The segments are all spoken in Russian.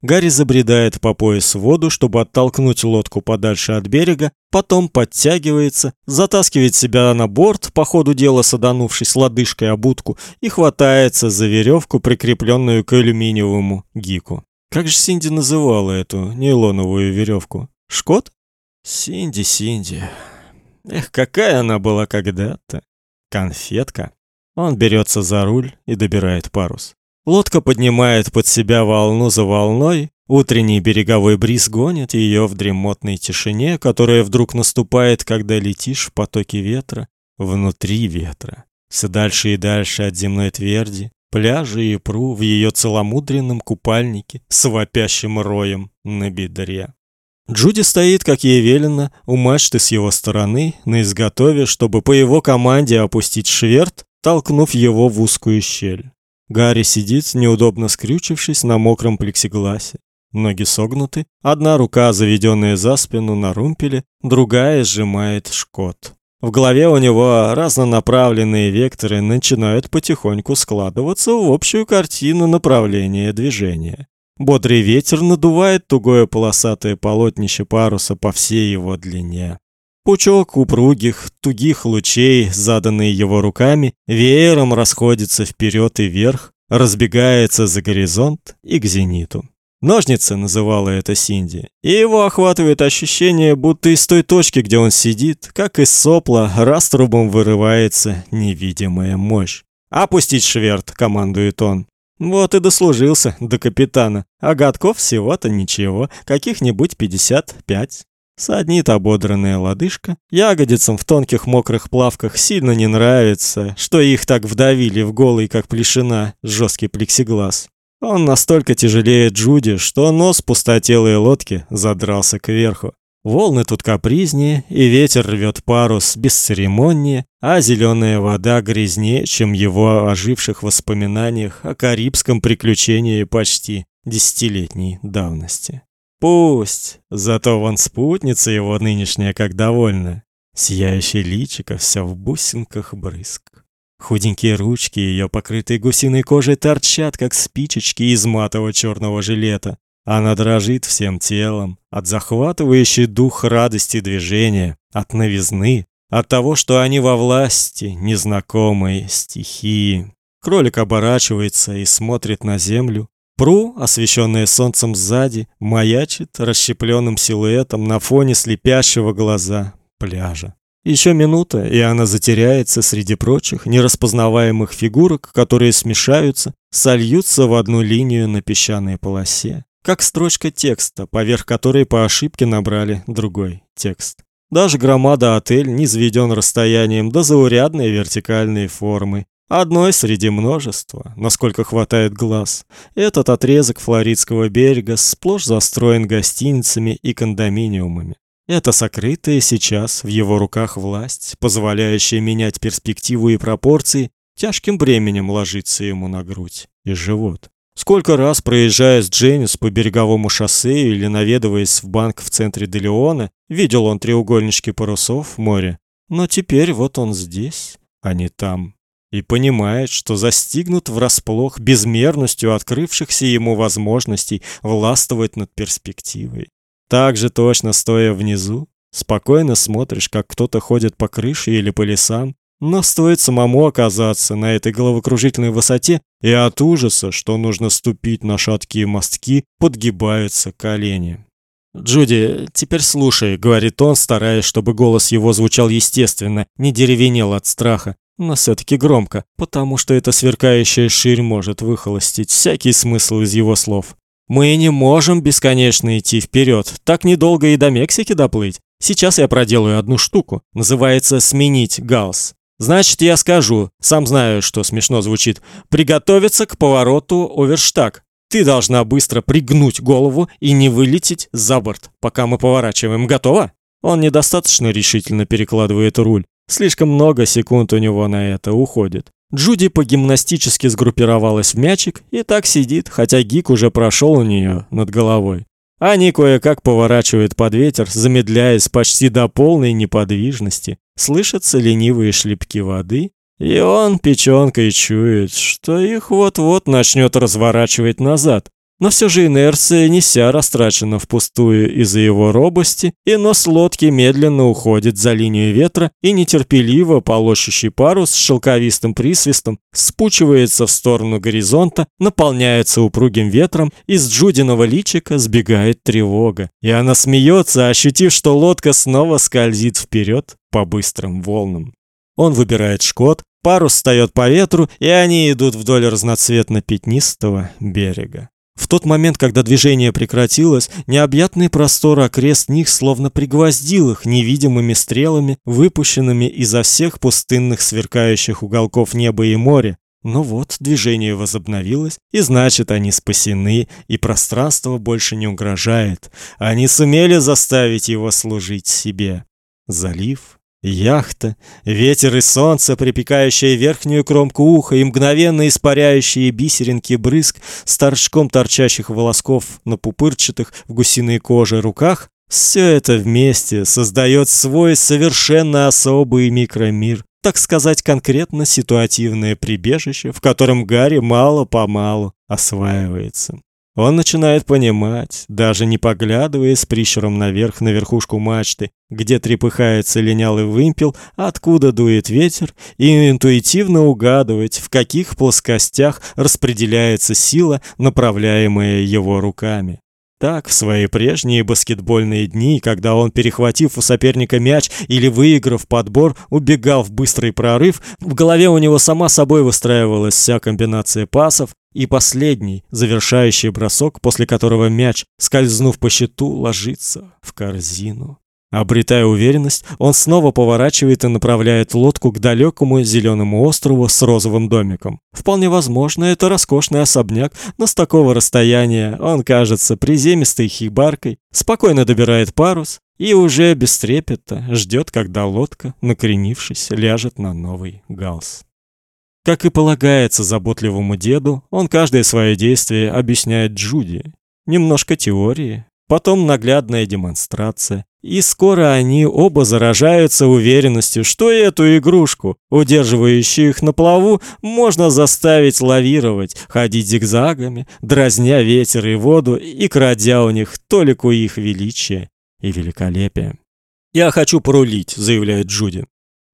Гарри забредает по пояс в воду, чтобы оттолкнуть лодку подальше от берега, потом подтягивается, затаскивает себя на борт, по ходу дела саданувшись лодыжкой об утку, и хватается за веревку, прикрепленную к алюминиевому гику. Как же Синди называла эту нейлоновую веревку? Шкот? Синди, Синди. Эх, какая она была когда-то. Конфетка. Он берется за руль и добирает парус. Лодка поднимает под себя волну за волной, утренний береговой бриз гонит ее в дремотной тишине, которая вдруг наступает, когда летишь в потоке ветра, внутри ветра. Все дальше и дальше от земной тверди, пляжи и пру в ее целомудренном купальнике с вопящим роем на бедре. Джуди стоит, как ей велено, у мачты с его стороны, на изготове, чтобы по его команде опустить шверт, толкнув его в узкую щель. Гарри сидит, неудобно скрючившись на мокром плексигласе. Ноги согнуты, одна рука, заведенная за спину на румпеле, другая сжимает шкот. В голове у него разнонаправленные векторы начинают потихоньку складываться в общую картину направления движения. Бодрый ветер надувает тугое полосатое полотнище паруса по всей его длине. Пучок упругих, тугих лучей, заданные его руками, веером расходится вперед и вверх, разбегается за горизонт и к зениту. Ножницы называла это Синди, и его охватывает ощущение, будто из той точки, где он сидит, как из сопла, раструбом вырывается невидимая мощь. «Опустить шверт!» — командует он. Вот и дослужился до капитана, а годков всего-то ничего, каких-нибудь пятьдесят пять. Саднит ободранная лодыжка. Ягодицам в тонких мокрых плавках сильно не нравится, что их так вдавили в голый, как плешина, жесткий плексиглаз. Он настолько тяжелее Джуди, что нос пустотелой лодки задрался кверху. Волны тут капризнее, и ветер рвет парус бесцеремоннее, а зеленая вода грязнее, чем его оживших воспоминаниях о карибском приключении почти десятилетней давности. Пусть, зато вон спутница его нынешняя как довольна. Сияющее личико все в бусинках брызг. Худенькие ручки ее, покрытые гусиной кожей, торчат, как спичечки из матового черного жилета. Она дрожит всем телом от захватывающей дух радости движения, от новизны, от того, что они во власти незнакомой стихии. Кролик оборачивается и смотрит на землю, Пру, освещенная солнцем сзади, маячит расщепленным силуэтом на фоне слепящего глаза пляжа. Еще минута, и она затеряется среди прочих нераспознаваемых фигурок, которые смешаются, сольются в одну линию на песчаной полосе, как строчка текста, поверх которой по ошибке набрали другой текст. Даже громада отель не низведен расстоянием до заурядной вертикальной формы, Одной среди множества, насколько хватает глаз. Этот отрезок флоридского берега сплошь застроен гостиницами и кондоминиумами. Это сокрытая сейчас в его руках власть, позволяющая менять перспективу и пропорции, тяжким бременем ложится ему на грудь и живот. Сколько раз проезжая с Дженнис по береговому шоссе или наведываясь в банк в центре Делеона, видел он треугольнички парусов в море. Но теперь вот он здесь, а не там и понимает, что застигнут врасплох безмерностью открывшихся ему возможностей властвовать над перспективой. Так же точно стоя внизу, спокойно смотришь, как кто-то ходит по крыше или по лесам, но стоит самому оказаться на этой головокружительной высоте, и от ужаса, что нужно ступить на шаткие мостки, подгибаются колени. «Джуди, теперь слушай», — говорит он, стараясь, чтобы голос его звучал естественно, не деревенел от страха но все-таки громко, потому что эта сверкающая ширь может выхолостить всякий смысл из его слов. Мы не можем бесконечно идти вперед, так недолго и до Мексики доплыть. Сейчас я проделаю одну штуку, называется сменить галс. Значит, я скажу, сам знаю, что смешно звучит, приготовиться к повороту оверштаг. Ты должна быстро пригнуть голову и не вылететь за борт, пока мы поворачиваем. Готово? Он недостаточно решительно перекладывает руль. Слишком много секунд у него на это уходит. Джуди по-гимнастически сгруппировалась в мячик и так сидит, хотя гик уже прошел у нее над головой. Они кое-как поворачивают под ветер, замедляясь почти до полной неподвижности. Слышатся ленивые шлепки воды, и он печёнкой чует, что их вот-вот начнет разворачивать назад. Но все же инерция не вся растрачена впустую из-за его робости, и нос лодки медленно уходит за линию ветра и нетерпеливо полощущий парус с шелковистым присвистом спучивается в сторону горизонта, наполняется упругим ветром, из Джудиного личика сбегает тревога. И она смеется, ощутив, что лодка снова скользит вперед по быстрым волнам. Он выбирает шкот, парус встает по ветру, и они идут вдоль разноцветно-пятнистого берега. В тот момент, когда движение прекратилось, необъятный простор окрест них словно пригвоздил их невидимыми стрелами, выпущенными изо всех пустынных сверкающих уголков неба и моря. Но вот движение возобновилось, и значит, они спасены, и пространство больше не угрожает. Они сумели заставить его служить себе. Залив Яхта, ветер и солнце, припекающее верхнюю кромку уха и мгновенно испаряющие бисеринки брызг с торчком торчащих волосков на пупырчатых в гусиной коже руках, все это вместе создает свой совершенно особый микромир, так сказать, конкретно ситуативное прибежище, в котором Гарри мало-помалу осваивается. Он начинает понимать, даже не поглядывая с прищуром наверх на верхушку мачты, где трепыхается линялый вымпел, откуда дует ветер, и интуитивно угадывать, в каких плоскостях распределяется сила, направляемая его руками. Так, в свои прежние баскетбольные дни, когда он, перехватив у соперника мяч или выиграв подбор, убегал в быстрый прорыв, в голове у него сама собой выстраивалась вся комбинация пасов, и последний, завершающий бросок, после которого мяч, скользнув по щиту, ложится в корзину. Обретая уверенность, он снова поворачивает и направляет лодку к далекому зеленому острову с розовым домиком. Вполне возможно, это роскошный особняк, но с такого расстояния он кажется приземистой хибаркой, спокойно добирает парус и уже без трепета ждет, когда лодка, накренившись, ляжет на новый галс. Как и полагается заботливому деду, он каждое свое действие объясняет Джуди. Немножко теории, потом наглядная демонстрация, и скоро они оба заражаются уверенностью, что эту игрушку, удерживающую их на плаву, можно заставить лавировать, ходить зигзагами, дразня ветер и воду и крадя у них толику их величия и великолепия. «Я хочу порулить», — заявляет Джуди.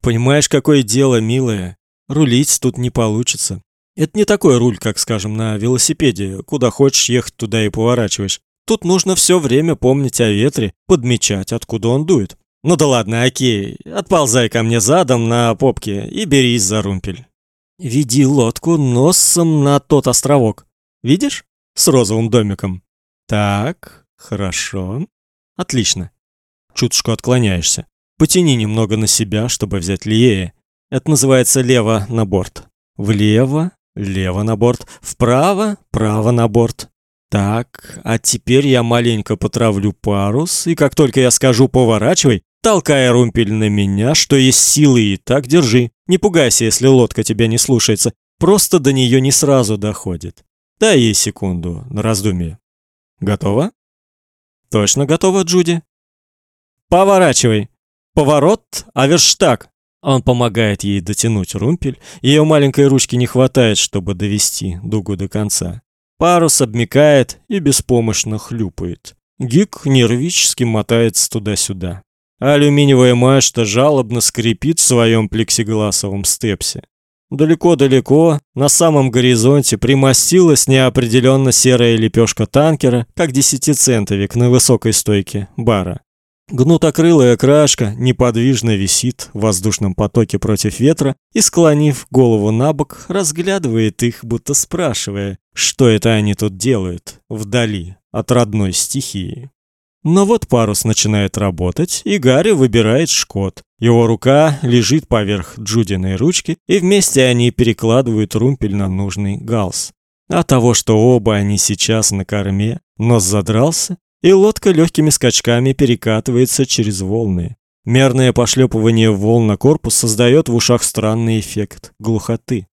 «Понимаешь, какое дело, милая? Рулить тут не получится. Это не такой руль, как, скажем, на велосипеде, куда хочешь ехать, туда и поворачиваешь. Тут нужно все время помнить о ветре, подмечать, откуда он дует. Ну да ладно, окей, отползай ко мне задом на попке и берись за румпель. Веди лодку носом на тот островок. Видишь? С розовым домиком. Так, хорошо. Отлично. Чуточку отклоняешься. Потяни немного на себя, чтобы взять левее. Это называется лево на борт. Влево, лево на борт, вправо, право на борт. Так, а теперь я маленько потравлю парус, и как только я скажу «поворачивай», толкая румпель на меня, что есть силы, и так держи. Не пугайся, если лодка тебя не слушается. Просто до нее не сразу доходит. Дай ей секунду на раздумье. Готова? Точно готова, Джуди? Поворачивай. Поворот, аверштаг. Он помогает ей дотянуть румпель. Ее маленькой ручки не хватает, чтобы довести дугу до конца. Парус обмякает и беспомощно хлюпает. Гик нервически мотается туда-сюда. Алюминиевая мачта жалобно скрипит в своем плексигласовом степсе. Далеко-далеко, на самом горизонте, примостилась неопределенно серая лепешка танкера, как десятицентовик на высокой стойке бара. Гнутокрылая крашка неподвижно висит в воздушном потоке против ветра и, склонив голову на бок, разглядывает их, будто спрашивая, что это они тут делают, вдали от родной стихии. Но вот парус начинает работать, и Гарри выбирает шкот. Его рука лежит поверх Джудиной ручки, и вместе они перекладывают румпель на нужный галс. От того, что оба они сейчас на корме, нос задрался, и лодка легкими скачками перекатывается через волны. Мерное пошлепывание волн на корпус создает в ушах странный эффект глухоты.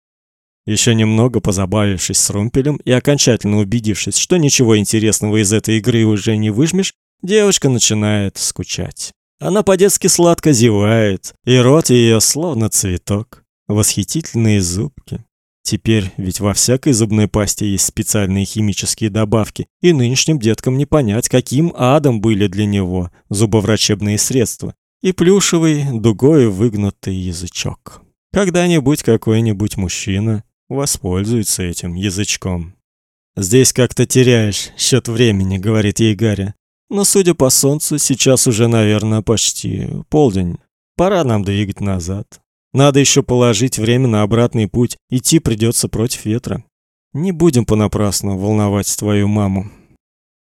Еще немного позабавившись с румпелем и окончательно убедившись, что ничего интересного из этой игры уже не выжмешь, девочка начинает скучать. Она по-детски сладко зевает, и рот ее словно цветок, восхитительные зубки. Теперь ведь во всякой зубной пасте есть специальные химические добавки, и нынешним деткам не понять, каким адом были для него зубоврачебные средства и плюшевый дугой выгнутый язычок. Когда-нибудь какой-нибудь мужчина воспользуется этим язычком. Здесь как-то теряешь счет времени, говорит ей Гарри. Но судя по солнцу, сейчас уже, наверное, почти полдень. Пора нам двигать назад. Надо еще положить время на обратный путь. Идти придется против ветра. Не будем понапрасну волновать твою маму.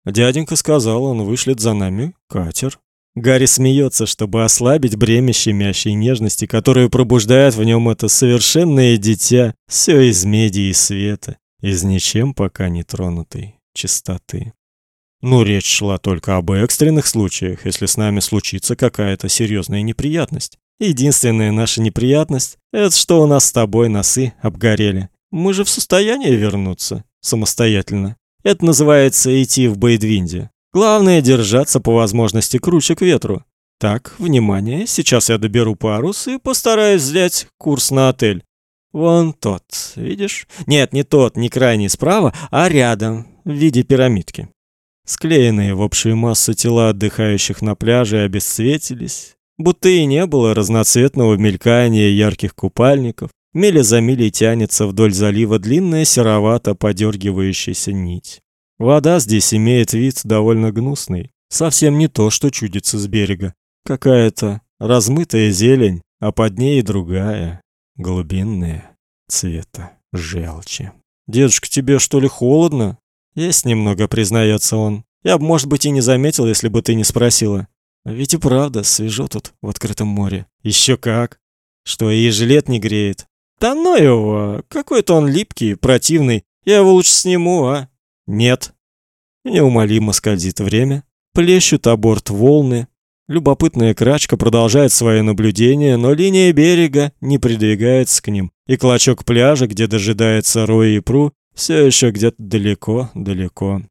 Дяденька сказал, он вышлет за нами катер. Гарри смеется, чтобы ослабить бремя щемящей нежности, которую пробуждает в нем это совершенное дитя, все из меди и света, из ничем пока не тронутой чистоты. Ну, речь шла только об экстренных случаях, если с нами случится какая-то серьезная неприятность. Единственная наша неприятность это что у нас с тобой носы обгорели. Мы же в состоянии вернуться самостоятельно. Это называется идти в Бейдвинде. Главное держаться по возможности круче к ветру. Так, внимание, сейчас я доберу парус и постараюсь взять курс на отель. Вон тот, видишь? Нет, не тот, не крайний справа, а рядом, в виде пирамидки. Склеенные в общую массу тела отдыхающих на пляже обесцветились, будто и не было разноцветного мелькания ярких купальников. Миля за милей тянется вдоль залива длинная серовато подергивающаяся нить. Вода здесь имеет вид довольно гнусный, совсем не то, что чудится с берега. Какая-то размытая зелень, а под ней другая, глубинная, цвета желчи. Дедушка, тебе что ли холодно? Есть немного, признается он. Я бы, может быть, и не заметил, если бы ты не спросила. Ведь и правда, свежо тут в открытом море. Еще как. Что и жилет не греет. Да ну его, какой-то он липкий, противный. Я его лучше сниму, а? Нет. Неумолимо скользит время, плещут о борт волны. Любопытная крачка продолжает свое наблюдение, но линия берега не придвигается к ним, и клочок пляжа, где дожидается Рой и Пру, все еще где-то далеко-далеко.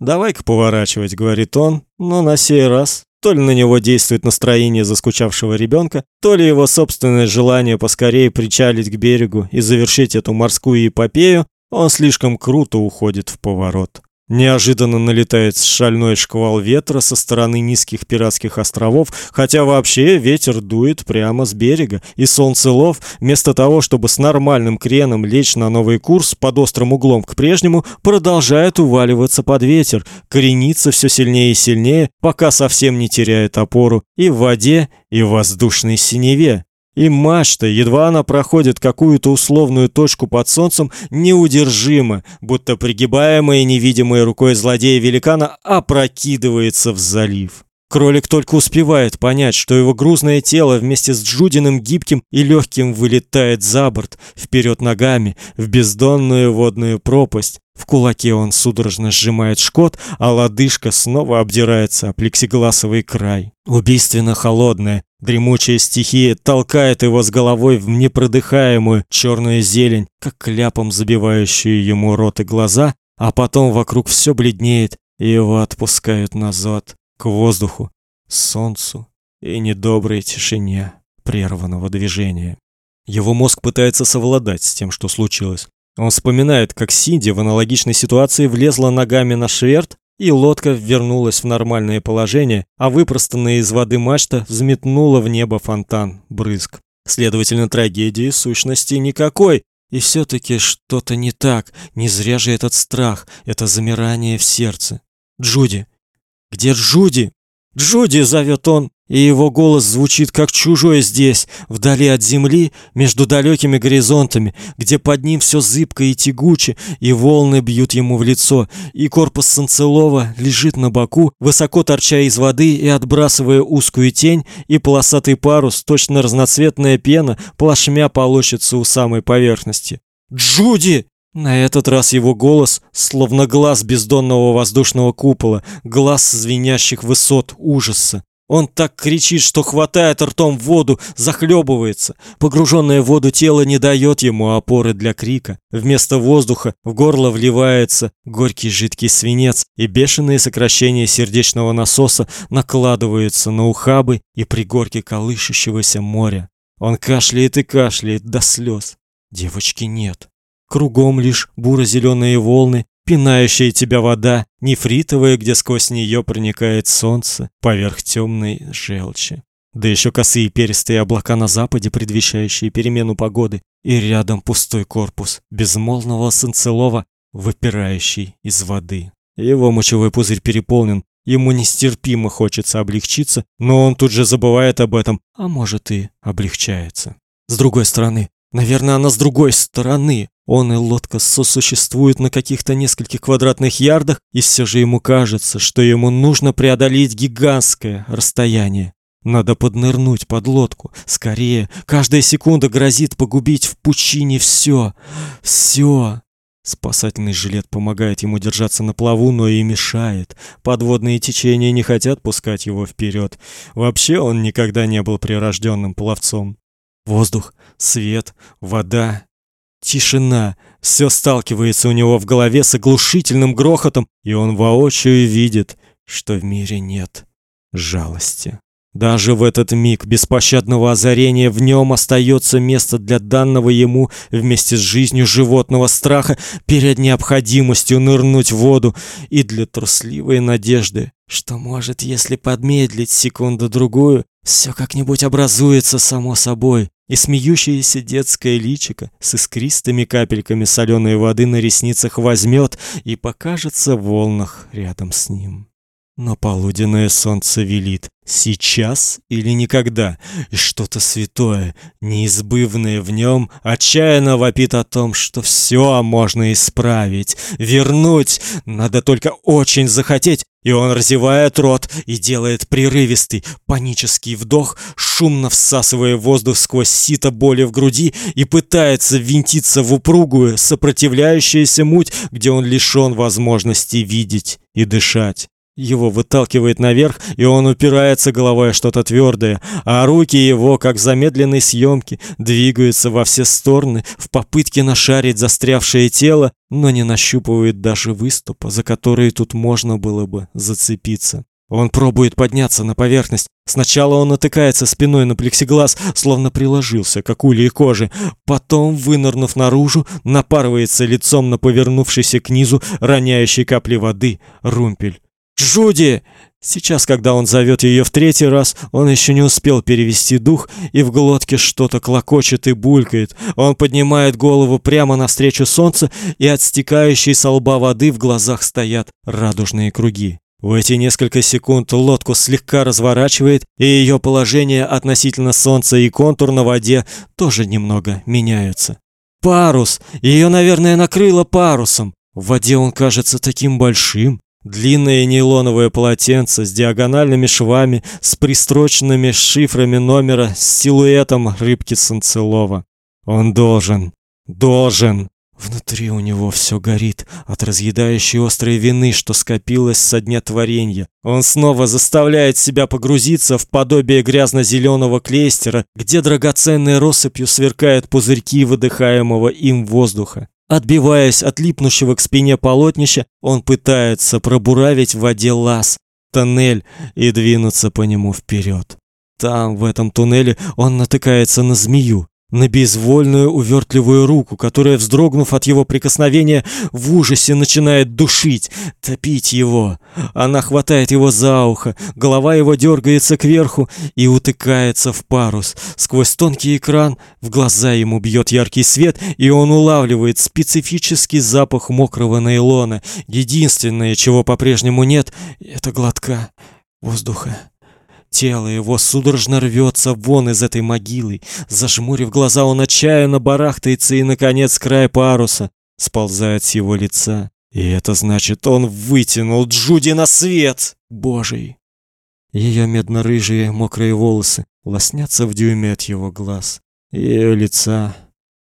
«Давай-ка поворачивать», — говорит он, но на сей раз то ли на него действует настроение заскучавшего ребенка, то ли его собственное желание поскорее причалить к берегу и завершить эту морскую эпопею, он слишком круто уходит в поворот. Неожиданно налетает шальной шквал ветра со стороны низких пиратских островов, хотя вообще ветер дует прямо с берега, и солнцелов, вместо того, чтобы с нормальным креном лечь на новый курс под острым углом к прежнему, продолжает уваливаться под ветер, коренится все сильнее и сильнее, пока совсем не теряет опору и в воде, и в воздушной синеве. И мачта, едва она проходит какую-то условную точку под солнцем, неудержимо, будто пригибаемая невидимой рукой злодея-великана, опрокидывается в залив. Кролик только успевает понять, что его грузное тело вместе с Джудиным гибким и легким вылетает за борт, вперед ногами, в бездонную водную пропасть. В кулаке он судорожно сжимает шкот, а лодыжка снова обдирается о плексигласовый край. Убийственно холодная, дремучая стихия толкает его с головой в непродыхаемую черную зелень, как кляпом забивающую ему рот и глаза, а потом вокруг все бледнеет, и его отпускают назад к воздуху, солнцу и недоброй тишине прерванного движения. Его мозг пытается совладать с тем, что случилось. Он вспоминает, как Синди в аналогичной ситуации влезла ногами на шверт, и лодка вернулась в нормальное положение, а выпростанная из воды мачта взметнула в небо фонтан брызг. Следовательно, трагедии сущности никакой, и все таки что-то не так. Не зря же этот страх, это замирание в сердце. Джуди, где Джуди? Джуди зовет он, и его голос звучит как чужой здесь, вдали от земли, между далекими горизонтами, где под ним все зыбко и тягуче, и волны бьют ему в лицо, и корпус Санцелова лежит на боку, высоко торча из воды и отбрасывая узкую тень, и полосатый парус, точно разноцветная пена, плашмя полощется у самой поверхности. «Джуди!» На этот раз его голос, словно глаз бездонного воздушного купола, глаз звенящих высот ужаса. Он так кричит, что хватает ртом воду, захлебывается. Погруженное в воду тело не дает ему опоры для крика. Вместо воздуха в горло вливается горький жидкий свинец, и бешеные сокращения сердечного насоса накладываются на ухабы и пригорки колышущегося моря. Он кашляет и кашляет до слез. Девочки нет. Кругом лишь буро-зеленые волны, пинающая тебя вода, нефритовая, где сквозь нее проникает солнце, поверх темной желчи. Да еще косые перистые облака на западе, предвещающие перемену погоды, и рядом пустой корпус безмолвного Санцелова, выпирающий из воды. Его мочевой пузырь переполнен, ему нестерпимо хочется облегчиться, но он тут же забывает об этом, а может и облегчается. С другой стороны, наверное, она с другой стороны, он и лодка сосуществуют на каких-то нескольких квадратных ярдах, и все же ему кажется, что ему нужно преодолеть гигантское расстояние. Надо поднырнуть под лодку. Скорее, каждая секунда грозит погубить в пучине все. Все. Спасательный жилет помогает ему держаться на плаву, но и мешает. Подводные течения не хотят пускать его вперед. Вообще он никогда не был прирожденным пловцом. Воздух, свет, вода Тишина. Все сталкивается у него в голове с оглушительным грохотом, и он воочию видит, что в мире нет жалости. Даже в этот миг беспощадного озарения в нем остается место для данного ему вместе с жизнью животного страха перед необходимостью нырнуть в воду и для трусливой надежды, что может, если подмедлить секунду-другую, все как-нибудь образуется само собой, и смеющееся детское личико с искристыми капельками соленой воды на ресницах возьмет и покажется в волнах рядом с ним. Но полуденное солнце велит. Сейчас или никогда, и что-то святое, неизбывное в нем, отчаянно вопит о том, что все можно исправить, вернуть, надо только очень захотеть, и он разевает рот и делает прерывистый, панический вдох, шумно всасывая воздух сквозь сито боли в груди и пытается винтиться в упругую, сопротивляющуюся муть, где он лишён возможности видеть и дышать. Его выталкивает наверх, и он упирается головой о что-то твердое, а руки его, как в замедленной съемке, двигаются во все стороны в попытке нашарить застрявшее тело, но не нащупывает даже выступа, за который тут можно было бы зацепиться. Он пробует подняться на поверхность. Сначала он натыкается спиной на плексиглаз, словно приложился к акуле кожи. Потом, вынырнув наружу, напарывается лицом на повернувшийся к низу роняющий капли воды румпель. Джуди!» Сейчас, когда он зовет ее в третий раз, он еще не успел перевести дух, и в глотке что-то клокочет и булькает. Он поднимает голову прямо навстречу солнцу, и от стекающей со лба воды в глазах стоят радужные круги. В эти несколько секунд лодку слегка разворачивает, и ее положение относительно солнца и контур на воде тоже немного меняются. Парус! Ее, наверное, накрыло парусом. В воде он кажется таким большим, Длинное нейлоновое полотенце с диагональными швами, с пристроченными шифрами номера, с силуэтом рыбки Санцелова. Он должен, должен. Внутри у него все горит от разъедающей острой вины, что скопилось со дня творения. Он снова заставляет себя погрузиться в подобие грязно-зеленого клейстера, где драгоценной россыпью сверкают пузырьки выдыхаемого им воздуха. Отбиваясь от липнущего к спине полотнища, он пытается пробуравить в воде лаз, тоннель и двинуться по нему вперед. Там, в этом туннеле, он натыкается на змею, на безвольную увертливую руку, которая, вздрогнув от его прикосновения, в ужасе начинает душить, топить его. Она хватает его за ухо, голова его дергается кверху и утыкается в парус. Сквозь тонкий экран в глаза ему бьет яркий свет, и он улавливает специфический запах мокрого нейлона. Единственное, чего по-прежнему нет, это глотка воздуха. Тело его судорожно рвется вон из этой могилы. Зажмурив глаза, он отчаянно барахтается и, наконец, край паруса сползает с его лица. И это значит, он вытянул Джуди на свет Божий. Ее медно-рыжие мокрые волосы лоснятся в дюйме от его глаз. Ее лица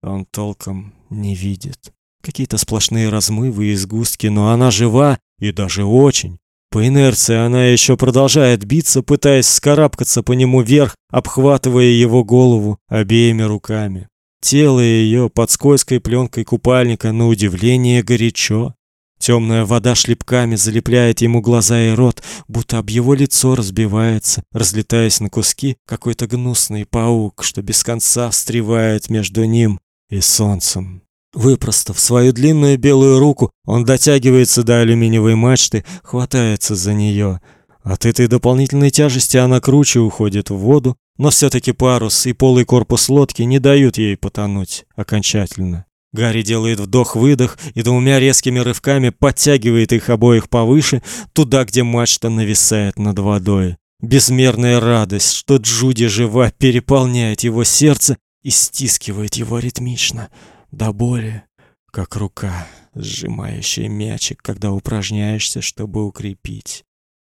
он толком не видит. Какие-то сплошные размывы и сгустки, но она жива и даже очень. По инерции она еще продолжает биться, пытаясь скарабкаться по нему вверх, обхватывая его голову обеими руками. Тело ее под скользкой пленкой купальника на удивление горячо. Темная вода шлепками залепляет ему глаза и рот, будто об его лицо разбивается, разлетаясь на куски, какой-то гнусный паук, что без конца встревает между ним и солнцем. Выпростав свою длинную белую руку, он дотягивается до алюминиевой мачты, хватается за нее. От этой дополнительной тяжести она круче уходит в воду, но все таки парус и полый корпус лодки не дают ей потонуть окончательно. Гарри делает вдох-выдох и двумя резкими рывками подтягивает их обоих повыше, туда, где мачта нависает над водой. Безмерная радость, что Джуди жива, переполняет его сердце и стискивает его ритмично, до боли, как рука, сжимающая мячик, когда упражняешься, чтобы укрепить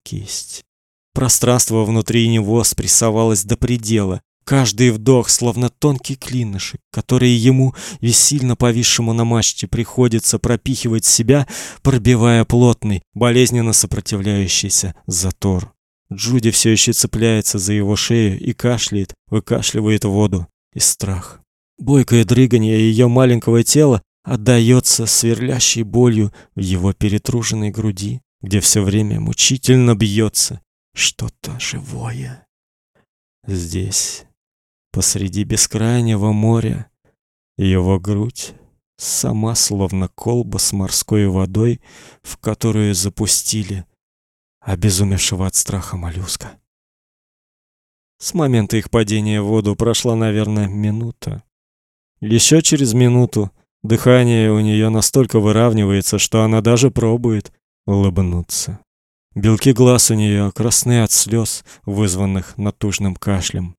кисть. Пространство внутри него спрессовалось до предела, Каждый вдох словно тонкий клинышек, который ему, весильно повисшему на мачте, приходится пропихивать себя, пробивая плотный, болезненно сопротивляющийся затор. Джуди все еще цепляется за его шею и кашляет, выкашливает воду и страх. Бойкое дрыганье ее маленького тела отдаётся сверлящей болью в его перетруженной груди, где все время мучительно бьется что-то живое. Здесь посреди бескрайнего моря. Его грудь сама словно колба с морской водой, в которую запустили обезумевшего от страха моллюска. С момента их падения в воду прошла, наверное, минута. Еще через минуту дыхание у нее настолько выравнивается, что она даже пробует улыбнуться. Белки глаз у нее красны от слез, вызванных натужным кашлем.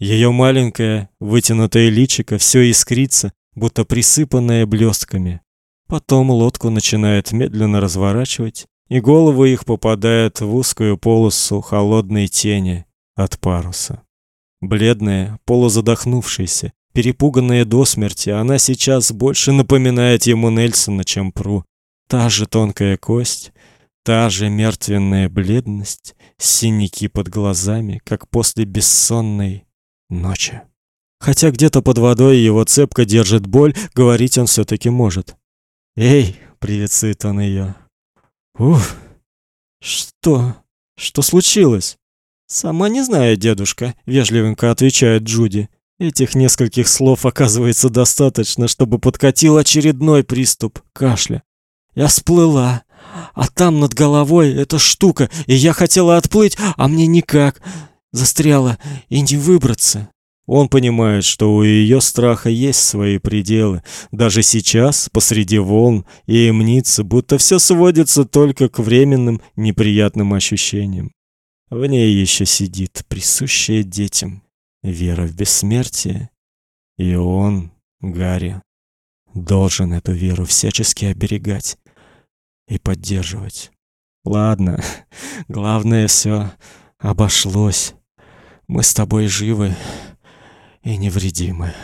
Ее маленькое, вытянутое личико все искрится, будто присыпанное блестками. Потом лодку начинает медленно разворачивать, и головы их попадают в узкую полосу холодной тени от паруса. Бледная, полузадохнувшаяся, перепуганная до смерти, она сейчас больше напоминает ему Нельсона, чем Пру. Та же тонкая кость, та же мертвенная бледность, синяки под глазами, как после бессонной ночи. Хотя где-то под водой его цепко держит боль, говорить он все таки может. "Эй", приветствует он ее. "Уф. Что? Что случилось?" "Сама не знаю, дедушка", вежливенько отвечает Джуди. Этих нескольких слов оказывается достаточно, чтобы подкатил очередной приступ кашля. Я всплыла, а там над головой эта штука, и я хотела отплыть, а мне никак застряла и не выбраться. Он понимает, что у ее страха есть свои пределы. Даже сейчас, посреди волн, ей мнится, будто все сводится только к временным неприятным ощущениям. В ней еще сидит присущая детям вера в бессмертие, и он, Гарри, должен эту веру всячески оберегать и поддерживать. Ладно, главное все обошлось. Мы с тобой живы и невредимы.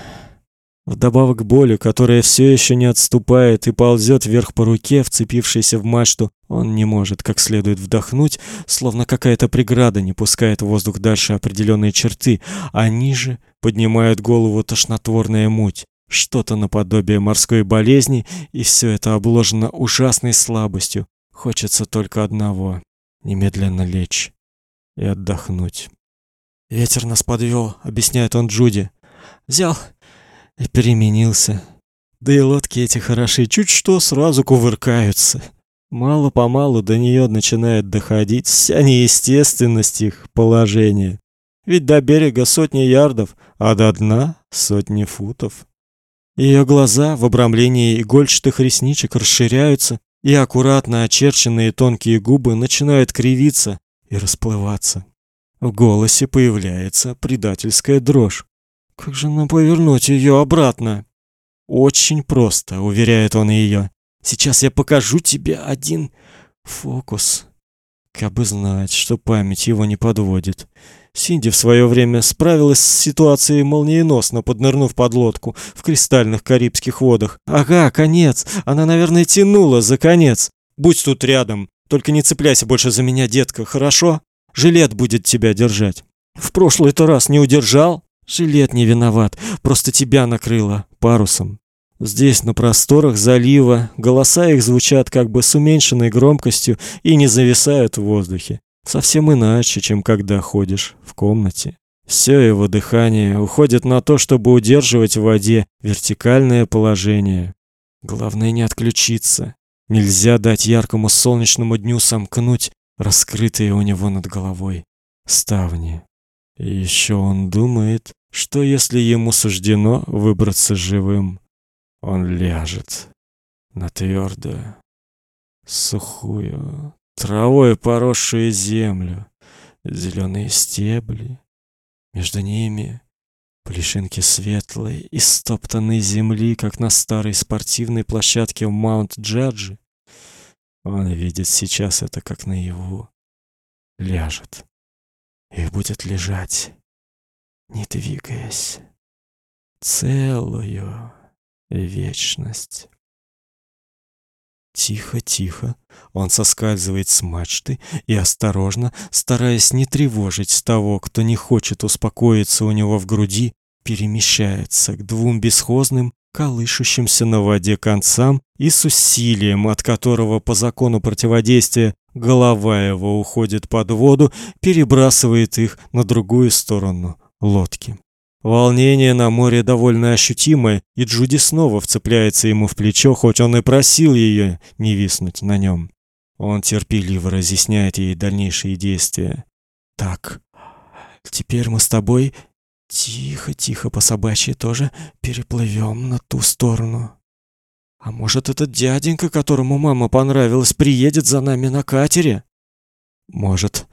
Вдобавок боли, которая все еще не отступает и ползет вверх по руке, вцепившейся в мачту, он не может как следует вдохнуть, словно какая-то преграда не пускает воздух дальше определенной черты, а ниже поднимает голову тошнотворная муть, что-то наподобие морской болезни, и все это обложено ужасной слабостью. Хочется только одного немедленно лечь и отдохнуть. Ветер нас подвел, объясняет он Джуди. Взял переменился. Да и лодки эти хороши, чуть что сразу кувыркаются. Мало-помалу до нее начинает доходить вся неестественность их положения. Ведь до берега сотни ярдов, а до дна сотни футов. Ее глаза в обрамлении игольчатых ресничек расширяются, и аккуратно очерченные тонкие губы начинают кривиться и расплываться. В голосе появляется предательская дрожь. Как же нам повернуть ее обратно? Очень просто, уверяет он ее. Сейчас я покажу тебе один фокус. Как бы знать, что память его не подводит. Синди в свое время справилась с ситуацией молниеносно, поднырнув под лодку в кристальных карибских водах. Ага, конец. Она, наверное, тянула за конец. Будь тут рядом. Только не цепляйся больше за меня, детка, хорошо? Жилет будет тебя держать. В прошлый-то раз не удержал? Жилет не виноват, просто тебя накрыло парусом. Здесь, на просторах залива, голоса их звучат как бы с уменьшенной громкостью и не зависают в воздухе. Совсем иначе, чем когда ходишь в комнате. Все его дыхание уходит на то, чтобы удерживать в воде вертикальное положение. Главное не отключиться. Нельзя дать яркому солнечному дню сомкнуть раскрытые у него над головой ставни. И еще он думает, что если ему суждено выбраться живым, он ляжет на твердую, сухую, травой поросшую землю, зеленые стебли, между ними Плешинки светлой и стоптанной земли, как на старой спортивной площадке в Маунт-Джаджи. Он видит сейчас это как наяву. Ляжет. И будет лежать, не двигаясь. Целую вечность. Тихо-тихо он соскальзывает с мачты и осторожно, стараясь не тревожить того, кто не хочет успокоиться у него в груди, перемещается к двум бесхозным, колышущимся на воде концам и с усилием, от которого по закону противодействия голова его уходит под воду, перебрасывает их на другую сторону лодки. Волнение на море довольно ощутимое, и Джуди снова вцепляется ему в плечо, хоть он и просил ее не виснуть на нем. Он терпеливо разъясняет ей дальнейшие действия. Так. Теперь мы с тобой тихо, тихо по собачьи тоже переплывем на ту сторону. А может, этот дяденька, которому мама понравилась, приедет за нами на катере? Может.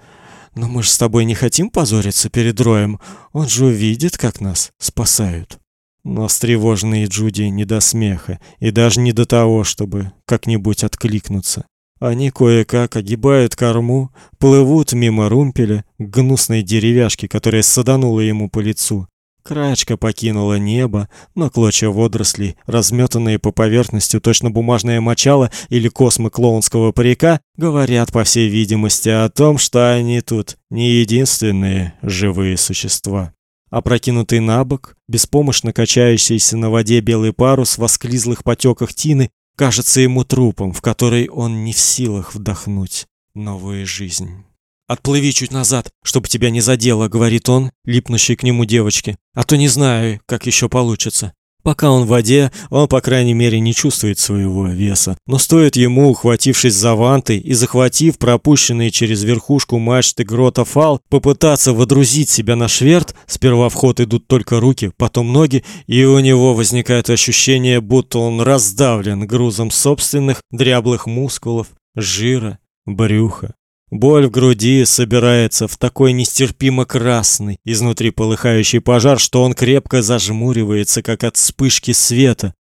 Но мы же с тобой не хотим позориться перед Роем. Он же увидит, как нас спасают. Но встревоженные Джуди не до смеха и даже не до того, чтобы как-нибудь откликнуться. Они кое-как огибают корму, плывут мимо румпеля к гнусной деревяшке, которая саданула ему по лицу. Крачка покинула небо, но клочья водорослей, разметанные по поверхности точно бумажное мочало или космы клоунского парика, говорят, по всей видимости, о том, что они тут не единственные живые существа. Опрокинутый на бок, беспомощно качающийся на воде белый парус в осклизлых потеках тины кажется ему трупом, в который он не в силах вдохнуть новую жизнь. Отплыви чуть назад, чтобы тебя не задело, говорит он, липнущей к нему девочке. А то не знаю, как еще получится. Пока он в воде, он, по крайней мере, не чувствует своего веса. Но стоит ему, ухватившись за ванты и захватив пропущенные через верхушку мачты грота фал, попытаться водрузить себя на шверт, сперва в ход идут только руки, потом ноги, и у него возникает ощущение, будто он раздавлен грузом собственных дряблых мускулов, жира, брюха. Боль в груди собирается в такой нестерпимо красный, изнутри полыхающий пожар, что он крепко зажмуривается, как от вспышки света.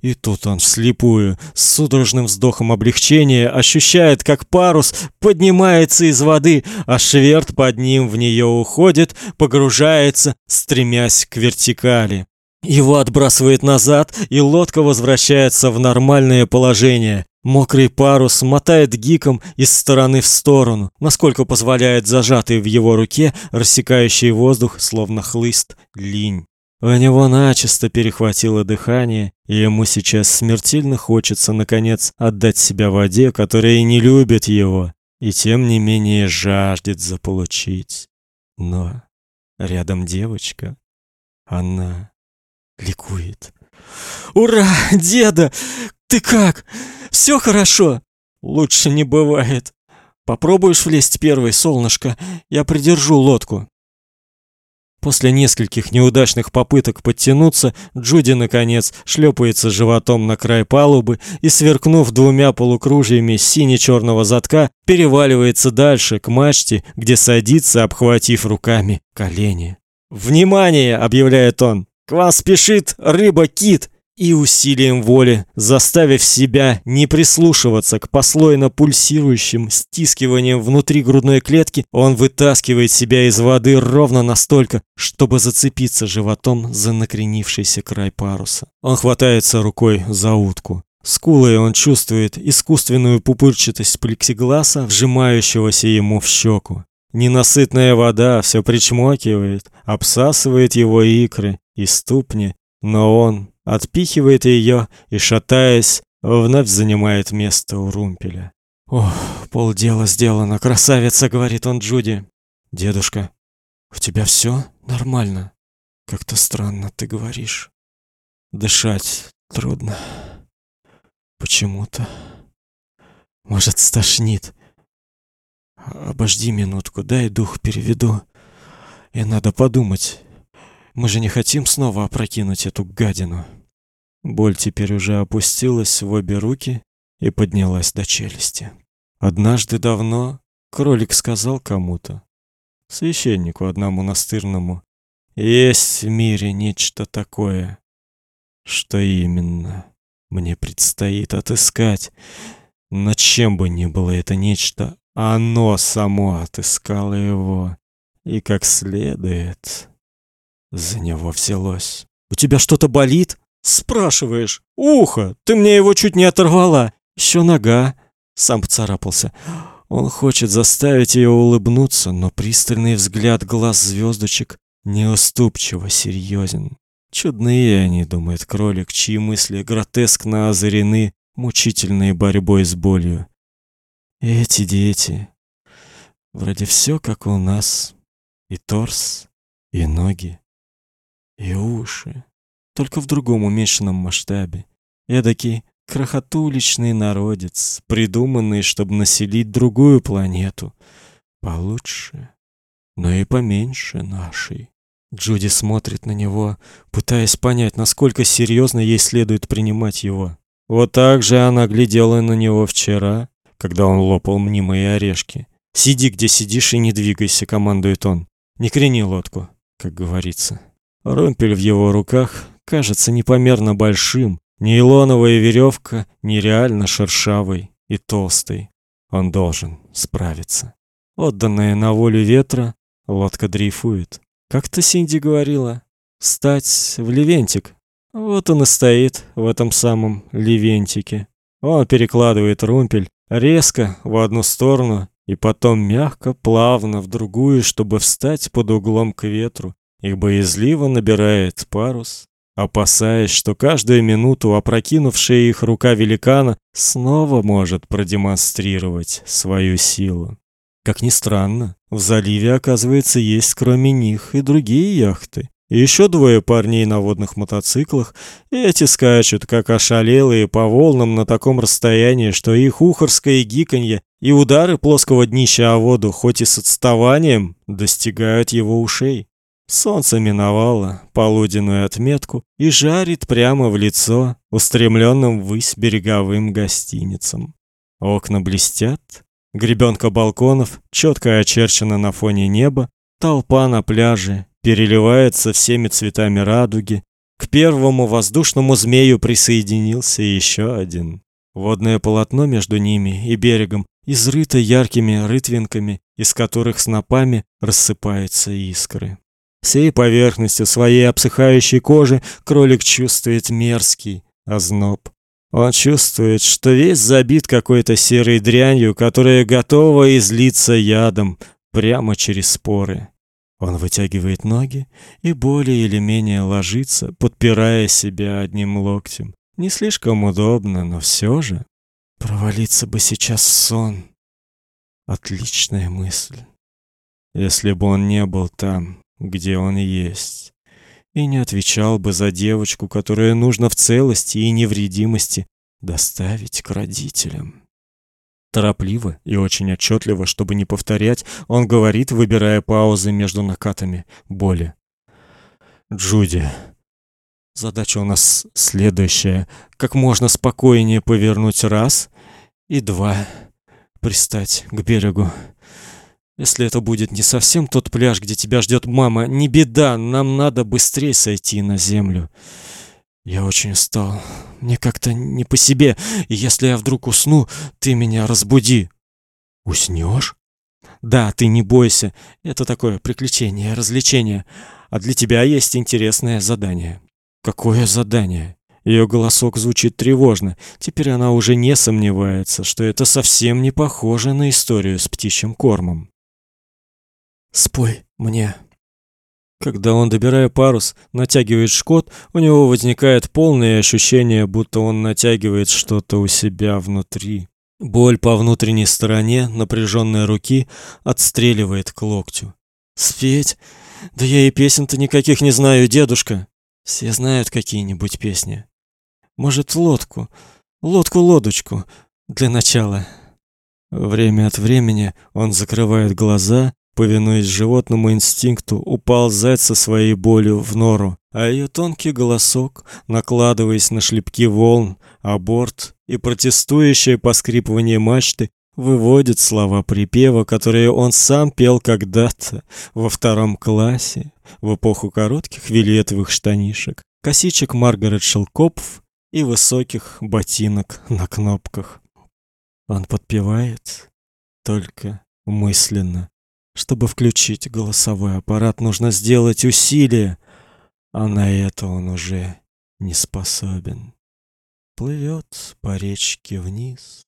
И тут он вслепую, с судорожным вздохом облегчения, ощущает, как парус поднимается из воды, а шверт под ним в нее уходит, погружается, стремясь к вертикали. Его отбрасывает назад, и лодка возвращается в нормальное положение. Мокрый парус мотает гиком из стороны в сторону, насколько позволяет зажатый в его руке, рассекающий воздух, словно хлыст, линь. У него начисто перехватило дыхание, и ему сейчас смертельно хочется, наконец, отдать себя воде, которая не любит его, и тем не менее жаждет заполучить. Но рядом девочка, она ликует. «Ура, деда! Ты как? Все хорошо?» «Лучше не бывает. Попробуешь влезть первый, солнышко? Я придержу лодку». После нескольких неудачных попыток подтянуться, Джуди наконец шлепается животом на край палубы и, сверкнув двумя полукружьями сине черного задка, переваливается дальше к мачте, где садится, обхватив руками колени. "Внимание!" объявляет он. К вам спешит рыба-кит, и усилием воли, заставив себя не прислушиваться к послойно пульсирующим стискиваниям внутри грудной клетки, он вытаскивает себя из воды ровно настолько, чтобы зацепиться животом за накренившийся край паруса. Он хватается рукой за утку. Скулой он чувствует искусственную пупырчатость плексигласа, вжимающегося ему в щеку. Ненасытная вода все причмокивает, обсасывает его икры и ступни, но он отпихивает ее и, шатаясь, вновь занимает место у румпеля. «Ох, полдела сделано, красавица», — говорит он Джуди. «Дедушка, у тебя все нормально? Как-то странно ты говоришь. Дышать трудно. почему-то. Может, стошнит. Обожди минутку, дай дух переведу. И надо подумать. Мы же не хотим снова опрокинуть эту гадину. Боль теперь уже опустилась в обе руки и поднялась до челюсти. Однажды давно кролик сказал кому-то, священнику одному настырному, есть в мире нечто такое. Что именно? Мне предстоит отыскать. Но чем бы ни было это нечто, оно само отыскало его. И как следует за него взялось. «У тебя что-то болит?» «Спрашиваешь. Ухо! Ты мне его чуть не оторвала. Еще нога». Сам поцарапался. Он хочет заставить ее улыбнуться, но пристальный взгляд глаз звездочек неуступчиво серьезен. Чудные они, думает кролик, чьи мысли гротескно озарены мучительной борьбой с болью. Эти дети. Вроде все как у нас. И торс, и ноги, и уши. Только в другом уменьшенном масштабе. Эдакий крохотуличный народец, придуманный, чтобы населить другую планету. Получше, но и поменьше нашей. Джуди смотрит на него, пытаясь понять, насколько серьезно ей следует принимать его. Вот так же она глядела на него вчера, когда он лопал мнимые орешки. «Сиди, где сидишь, и не двигайся», — командует он. «Не крени лодку», как говорится. Ромпель в его руках кажется непомерно большим, нейлоновая веревка нереально шершавой и толстой. Он должен справиться. Отданная на волю ветра, лодка дрейфует. Как-то Синди говорила, стать в Левентик. Вот он и стоит в этом самом Левентике. Он перекладывает румпель резко в одну сторону и потом мягко, плавно в другую, чтобы встать под углом к ветру, и боязливо набирает парус, опасаясь, что каждую минуту опрокинувшая их рука великана снова может продемонстрировать свою силу. Как ни странно, в заливе, оказывается, есть кроме них и другие яхты. И еще двое парней на водных мотоциклах, и эти скачут, как ошалелые, по волнам на таком расстоянии, что их ухорское гиканье и удары плоского днища о воду, хоть и с отставанием, достигают его ушей. Солнце миновало полуденную отметку и жарит прямо в лицо устремленным ввысь береговым гостиницам. Окна блестят, Гребенка балконов четко очерчена на фоне неба, толпа на пляже переливается всеми цветами радуги. К первому воздушному змею присоединился еще один. Водное полотно между ними и берегом изрыто яркими рытвинками, из которых снопами рассыпаются искры. Всей поверхностью своей обсыхающей кожи кролик чувствует мерзкий озноб. Он чувствует, что весь забит какой-то серой дрянью, которая готова излиться ядом прямо через споры. Он вытягивает ноги и более или менее ложится, подпирая себя одним локтем. Не слишком удобно, но все же. Провалиться бы сейчас сон. Отличная мысль. Если бы он не был там, где он есть и не отвечал бы за девочку, которую нужно в целости и невредимости доставить к родителям. Торопливо и очень отчетливо, чтобы не повторять, он говорит, выбирая паузы между накатами боли. Джуди, задача у нас следующая: как можно спокойнее повернуть раз и два, пристать к берегу. Если это будет не совсем тот пляж, где тебя ждет мама, не беда, нам надо быстрее сойти на землю. Я очень устал. Мне как-то не по себе. И если я вдруг усну, ты меня разбуди. Уснешь? Да, ты не бойся. Это такое приключение, развлечение. А для тебя есть интересное задание. Какое задание? Ее голосок звучит тревожно. Теперь она уже не сомневается, что это совсем не похоже на историю с птичьим кормом. Спой мне. Когда он, добирая парус, натягивает шкот, у него возникает полное ощущение, будто он натягивает что-то у себя внутри. Боль по внутренней стороне напряженной руки отстреливает к локтю. Спеть? Да я и песен-то никаких не знаю, дедушка. Все знают какие-нибудь песни. Может, лодку? Лодку-лодочку. Для начала. Время от времени он закрывает глаза, повинуясь животному инстинкту, уползать со своей болью в нору, а ее тонкий голосок, накладываясь на шлепки волн, а и протестующее поскрипывание мачты выводит слова припева, которые он сам пел когда-то во втором классе, в эпоху коротких вельветовых штанишек, косичек Маргарет Шелкопф и высоких ботинок на кнопках. Он подпевает только мысленно. Чтобы включить голосовой аппарат, нужно сделать усилие, а на это он уже не способен. Плывет по речке вниз,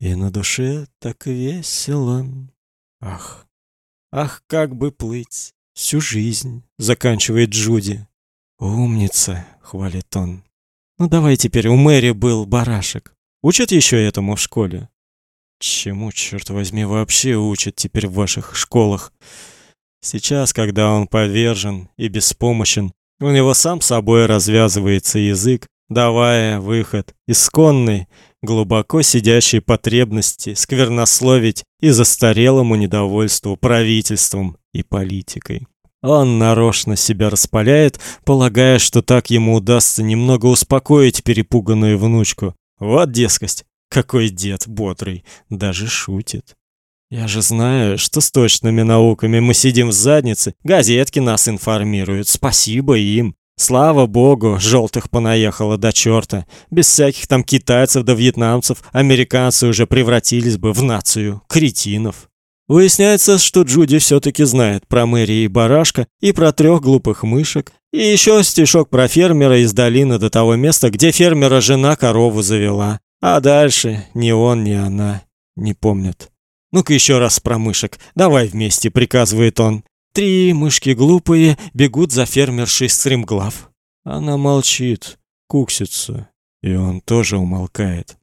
и на душе так весело. Ах, ах, как бы плыть всю жизнь, заканчивает Джуди. Умница, хвалит он. Ну давай теперь, у Мэри был барашек. Учат еще этому в школе? Чему, черт возьми, вообще учат теперь в ваших школах? Сейчас, когда он повержен и беспомощен, у него сам собой развязывается язык, давая выход исконной, глубоко сидящей потребности сквернословить и застарелому недовольству правительством и политикой. Он нарочно себя распаляет, полагая, что так ему удастся немного успокоить перепуганную внучку. Вот дескость, какой дед бодрый, даже шутит. Я же знаю, что с точными науками мы сидим в заднице, газетки нас информируют, спасибо им. Слава богу, желтых понаехало до черта. Без всяких там китайцев да вьетнамцев американцы уже превратились бы в нацию кретинов. Выясняется, что Джуди все-таки знает про Мэри и Барашка, и про трех глупых мышек, и еще стишок про фермера из долины до того места, где фермера жена корову завела. А дальше ни он, ни она не помнят. Ну-ка еще раз про мышек. Давай вместе, приказывает он. Три мышки глупые бегут за фермершей стремглав. Она молчит, куксится, и он тоже умолкает.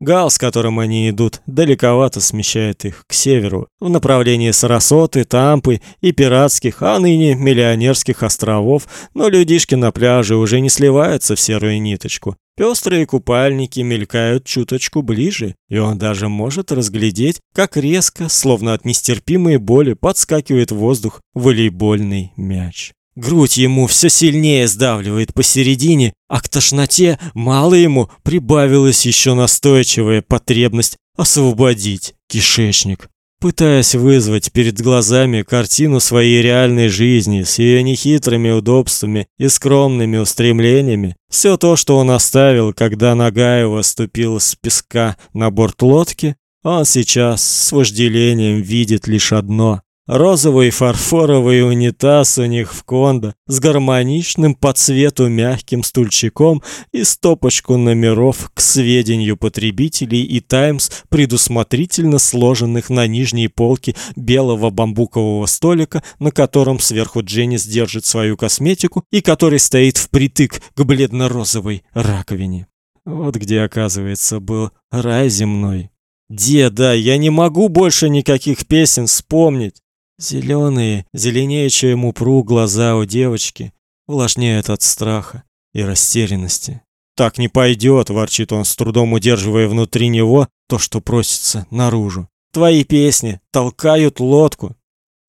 Гал, с которым они идут, далековато смещает их к северу, в направлении Сарасоты, Тампы и пиратских, а ныне миллионерских островов, но людишки на пляже уже не сливаются в серую ниточку. Пестрые купальники мелькают чуточку ближе, и он даже может разглядеть, как резко, словно от нестерпимой боли, подскакивает в воздух волейбольный мяч. Грудь ему все сильнее сдавливает посередине, а к тошноте мало ему прибавилась еще настойчивая потребность освободить кишечник. Пытаясь вызвать перед глазами картину своей реальной жизни с ее нехитрыми удобствами и скромными устремлениями, все то, что он оставил, когда нога его ступила с песка на борт лодки, он сейчас с вожделением видит лишь одно Розовый фарфоровый унитаз у них в кондо с гармоничным по цвету мягким стульчиком и стопочку номеров к сведению потребителей и Таймс, предусмотрительно сложенных на нижней полке белого бамбукового столика, на котором сверху Дженнис держит свою косметику и который стоит впритык к бледно-розовой раковине. Вот где, оказывается, был рай земной. Деда, я не могу больше никаких песен вспомнить. Зеленые, зеленее, чем упру глаза у девочки, влажнеют от страха и растерянности. Так не пойдет, ворчит он, с трудом удерживая внутри него то, что просится наружу. Твои песни толкают лодку.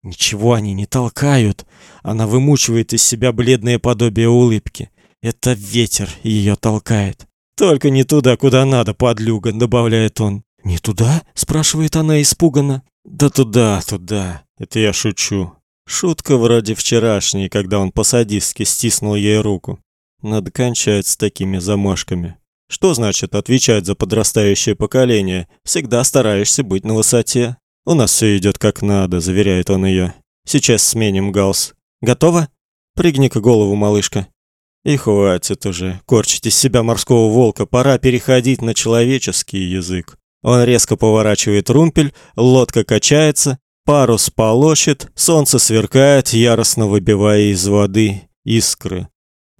Ничего они не толкают. Она вымучивает из себя бледное подобие улыбки. Это ветер ее толкает. Только не туда, куда надо, подлюга, добавляет он. Не туда? спрашивает она испуганно. Да туда, туда. Это я шучу. Шутка вроде вчерашней, когда он по-садистски стиснул ей руку. Надо кончать с такими замашками. Что значит отвечать за подрастающее поколение? Всегда стараешься быть на высоте. У нас все идет как надо, заверяет он ее. Сейчас сменим галс. Готова? Пригни-ка голову, малышка. И хватит уже корчить из себя морского волка, пора переходить на человеческий язык. Он резко поворачивает румпель, лодка качается, парус полощет, солнце сверкает, яростно выбивая из воды искры.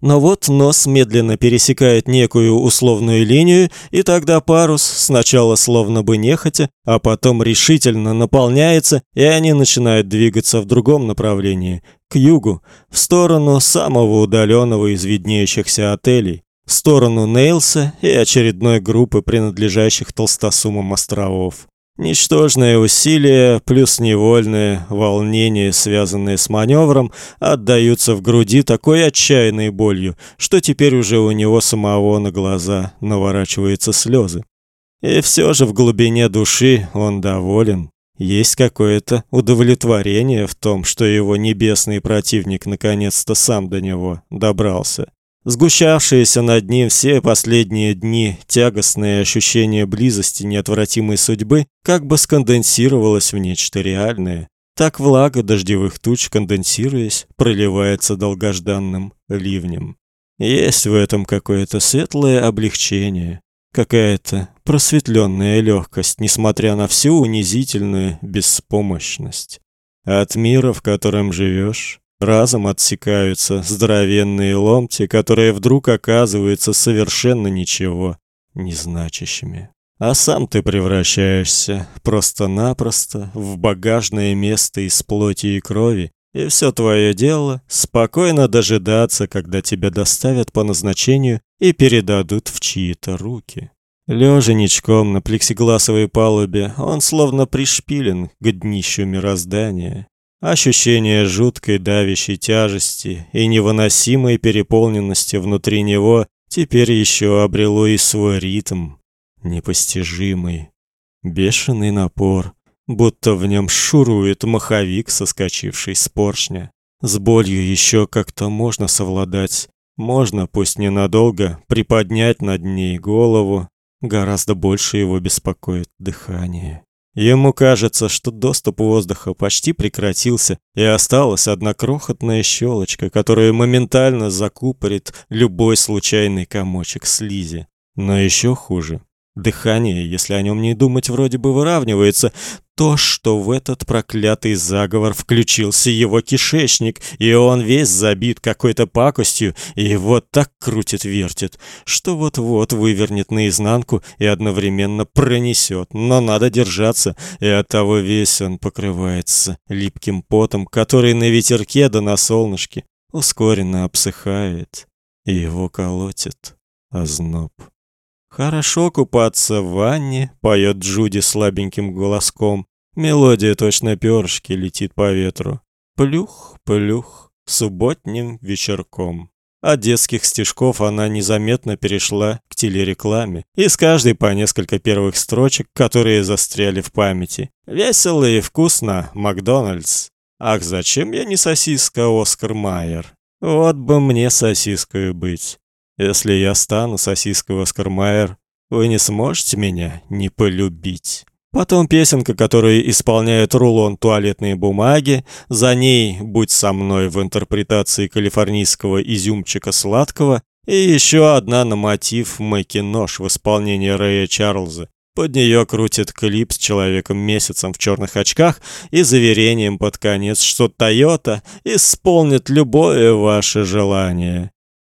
Но вот нос медленно пересекает некую условную линию, и тогда парус сначала словно бы нехотя, а потом решительно наполняется, и они начинают двигаться в другом направлении, к югу, в сторону самого удаленного из виднеющихся отелей. в сторону Нейлса и очередной группы принадлежащих толстосумам островов. Ничтожное усилие плюс невольное волнение, связанные с маневром, отдаются в груди такой отчаянной болью, что теперь уже у него самого на глаза наворачиваются слезы. И все же в глубине души он доволен. Есть какое-то удовлетворение в том, что его небесный противник наконец-то сам до него добрался. Сгущавшиеся над ним все последние дни тягостное ощущение близости неотвратимой судьбы как бы сконденсировалось в нечто реальное. Так влага дождевых туч, конденсируясь, проливается долгожданным ливнем. Есть в этом какое-то светлое облегчение, какая-то просветленная легкость, несмотря на всю унизительную беспомощность. От мира, в котором живешь, разом отсекаются здоровенные ломти, которые вдруг оказываются совершенно ничего не значащими. А сам ты превращаешься просто-напросто в багажное место из плоти и крови, и все твое дело спокойно дожидаться, когда тебя доставят по назначению и передадут в чьи-то руки. Лежа ничком на плексигласовой палубе, он словно пришпилен к днищу мироздания. Ощущение жуткой давящей тяжести и невыносимой переполненности внутри него теперь еще обрело и свой ритм, непостижимый, бешеный напор, будто в нем шурует маховик, соскочивший с поршня. С болью еще как-то можно совладать, можно, пусть ненадолго, приподнять над ней голову, гораздо больше его беспокоит дыхание. Ему кажется, что доступ воздуха почти прекратился, и осталась одна крохотная щелочка, которая моментально закупорит любой случайный комочек слизи. Но еще хуже. Дыхание, если о нем не думать, вроде бы выравнивается, то, что в этот проклятый заговор включился его кишечник, и он весь забит какой-то пакостью, и его так крутит-вертит, что вот-вот вывернет наизнанку и одновременно пронесет. Но надо держаться, и оттого весь он покрывается липким потом, который на ветерке да на солнышке ускоренно обсыхает, и его колотит озноб. Хорошо купаться в ванне, поет Джуди слабеньким голоском. Мелодия точно перышки летит по ветру. Плюх, плюх, субботним вечерком. От детских стишков она незаметно перешла к телерекламе, и с каждой по несколько первых строчек, которые застряли в памяти. Весело и вкусно, Макдональдс. Ах, зачем я не сосиска, Оскар Майер? Вот бы мне сосиской быть. Если я стану сосиской Оскар вы не сможете меня не полюбить. Потом песенка, которую исполняет рулон туалетной бумаги, за ней «Будь со мной» в интерпретации калифорнийского изюмчика сладкого и еще одна на мотив «Мэки Нож» в исполнении Рэя Чарльза. Под нее крутит клип с человеком-месяцем в черных очках и заверением под конец, что Toyota исполнит любое ваше желание.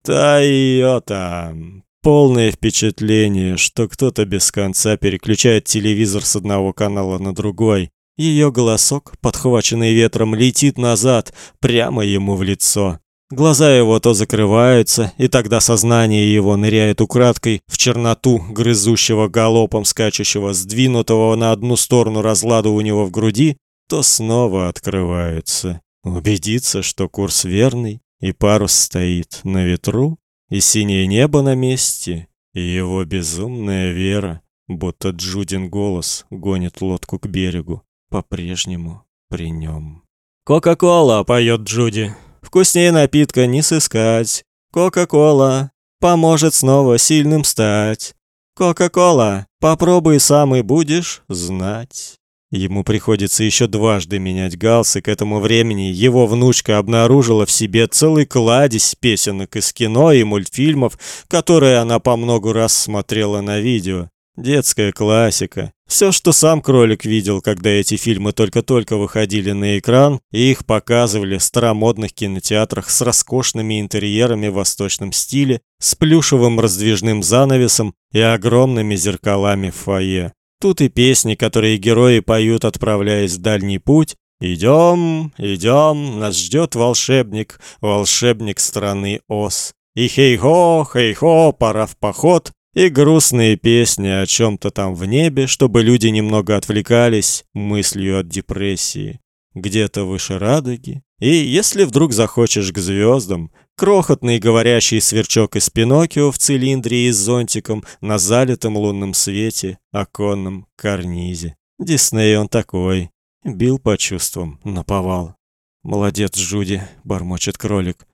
Тойота. Полное впечатление, что кто-то без конца переключает телевизор с одного канала на другой. Ее голосок, подхваченный ветром, летит назад, прямо ему в лицо. Глаза его то закрываются, и тогда сознание его ныряет украдкой в черноту грызущего галопом скачущего, сдвинутого на одну сторону разлада у него в груди, то снова открывается. Убедиться, что курс верный, и парус стоит на ветру, и синее небо на месте, и его безумная вера, будто Джудин голос гонит лодку к берегу, по-прежнему при нем. «Кока-кола!» — поет Джуди. «Вкуснее напитка не сыскать. Кока-кола поможет снова сильным стать. Кока-кола, попробуй сам и будешь знать». Ему приходится еще дважды менять галсы. К этому времени его внучка обнаружила в себе целый кладезь песенок из кино и мультфильмов, которые она по много раз смотрела на видео. Детская классика. Все, что сам кролик видел, когда эти фильмы только-только выходили на экран, и их показывали в старомодных кинотеатрах с роскошными интерьерами в восточном стиле, с плюшевым раздвижным занавесом и огромными зеркалами в фойе. Тут и песни, которые герои поют, отправляясь в дальний путь. Идем, идем, нас ждет волшебник, волшебник страны Оз. И хей-хо, хей-хо, пора в поход, и грустные песни о чем то там в небе, чтобы люди немного отвлекались мыслью от депрессии. Где-то выше Радуги. И если вдруг захочешь к звездам, крохотный говорящий сверчок из Пиноккио в цилиндре и с зонтиком на залитом лунном свете оконном карнизе. Дисней он такой. Бил по чувствам, наповал. Молодец, Джуди, бормочет кролик.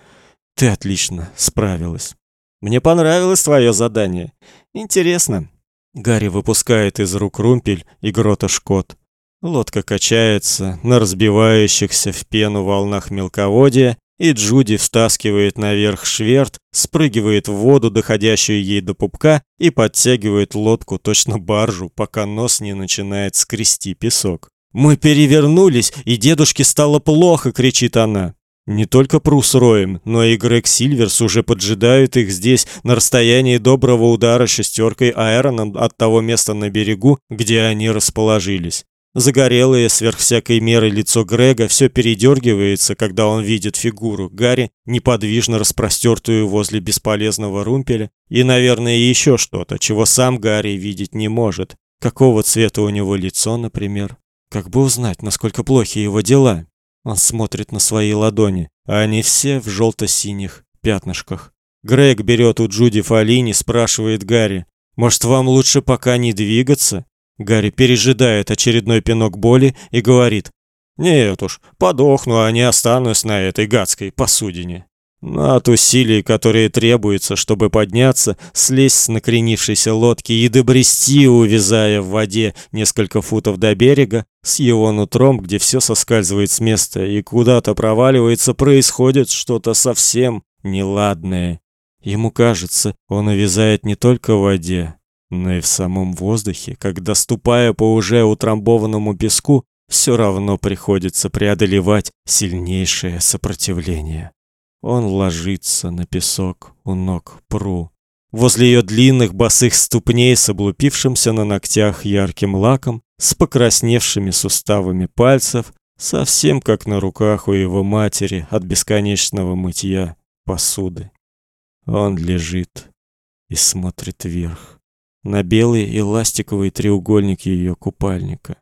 Ты отлично справилась. Мне понравилось твое задание. Интересно. Гарри выпускает из рук румпель и грота шкот. Лодка качается на разбивающихся в пену волнах мелководья, и Джуди втаскивает наверх шверт, спрыгивает в воду, доходящую ей до пупка, и подтягивает лодку точно баржу, пока нос не начинает скрести песок. «Мы перевернулись, и дедушке стало плохо!» — кричит она. Не только Прус Роем, но и Грег Сильверс уже поджидают их здесь на расстоянии доброго удара шестеркой Аэроном от того места на берегу, где они расположились. Загорелое сверх всякой меры лицо Грега все передергивается, когда он видит фигуру Гарри, неподвижно распростертую возле бесполезного румпеля, и, наверное, еще что-то, чего сам Гарри видеть не может. Какого цвета у него лицо, например? Как бы узнать, насколько плохи его дела? Он смотрит на свои ладони, а они все в желто синих пятнышках. Грег берет у Джуди Фалини, спрашивает Гарри: "Может, вам лучше пока не двигаться?" Гарри пережидает очередной пинок боли и говорит: "Нет уж, подохну, а не останусь на этой гадской посудине". Но от усилий, которые требуются, чтобы подняться, слезть с накренившейся лодки и добрести, увязая в воде несколько футов до берега, с его нутром, где все соскальзывает с места и куда-то проваливается, происходит что-то совсем неладное. Ему кажется, он увязает не только в воде, но и в самом воздухе, когда ступая по уже утрамбованному песку, все равно приходится преодолевать сильнейшее сопротивление. Он ложится на песок у ног Пру. Возле ее длинных босых ступней с облупившимся на ногтях ярким лаком, с покрасневшими суставами пальцев, совсем как на руках у его матери от бесконечного мытья посуды. Он лежит и смотрит вверх на белый эластиковый треугольник ее купальника.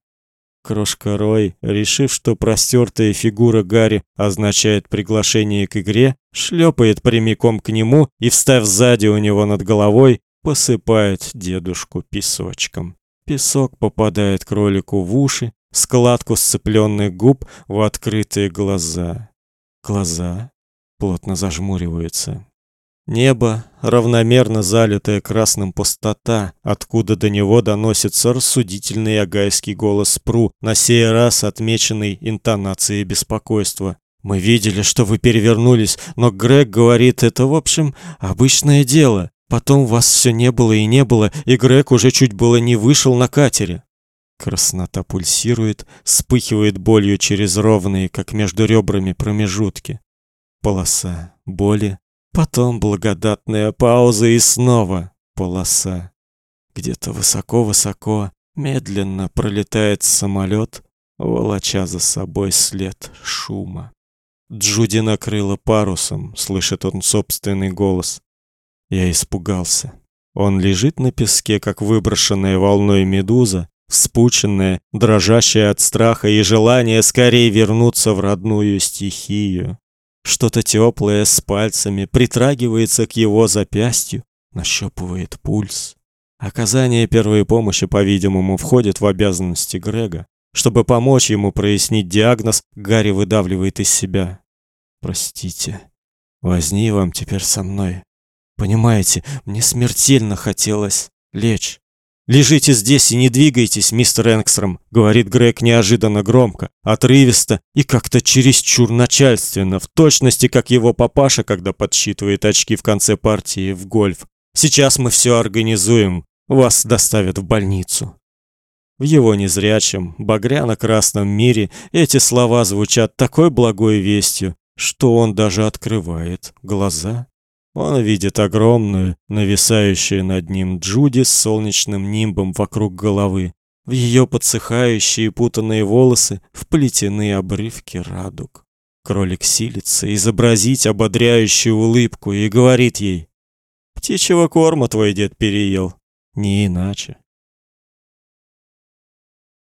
Крошка Рой, решив, что простертая фигура Гарри означает приглашение к игре, шлепает прямиком к нему и, встав сзади у него над головой, посыпает дедушку песочком. Песок попадает кролику в уши, складку сцепленных губ в открытые глаза. Глаза плотно зажмуриваются. Небо, равномерно залитое красным пустота, откуда до него доносится рассудительный агайский голос Пру, на сей раз отмеченный интонацией беспокойства. Мы видели, что вы перевернулись, но Грег говорит, это, в общем, обычное дело. Потом вас все не было и не было, и Грег уже чуть было не вышел на катере. Краснота пульсирует, вспыхивает болью через ровные, как между ребрами, промежутки. Полоса боли, Потом благодатная пауза и снова полоса. Где-то высоко-высоко медленно пролетает самолет, волоча за собой след шума. Джуди накрыла парусом, слышит он собственный голос. Я испугался. Он лежит на песке, как выброшенная волной медуза, вспученная, дрожащая от страха и желания скорее вернуться в родную стихию. Что-то теплое с пальцами притрагивается к его запястью, нащупывает пульс. Оказание первой помощи, по-видимому, входит в обязанности Грега. Чтобы помочь ему прояснить диагноз, Гарри выдавливает из себя: "Простите. Возни вам теперь со мной. Понимаете, мне смертельно хотелось лечь. «Лежите здесь и не двигайтесь, мистер Энгстром», — говорит Грег неожиданно громко, отрывисто и как-то чересчур начальственно, в точности, как его папаша, когда подсчитывает очки в конце партии в гольф. «Сейчас мы все организуем. Вас доставят в больницу». В его незрячем, багряно-красном мире эти слова звучат такой благой вестью, что он даже открывает глаза. Он видит огромную, нависающую над ним Джуди с солнечным нимбом вокруг головы. В ее подсыхающие путанные волосы вплетены обрывки радуг. Кролик силится изобразить ободряющую улыбку и говорит ей: "Птичьего корма твой дед переел, не иначе".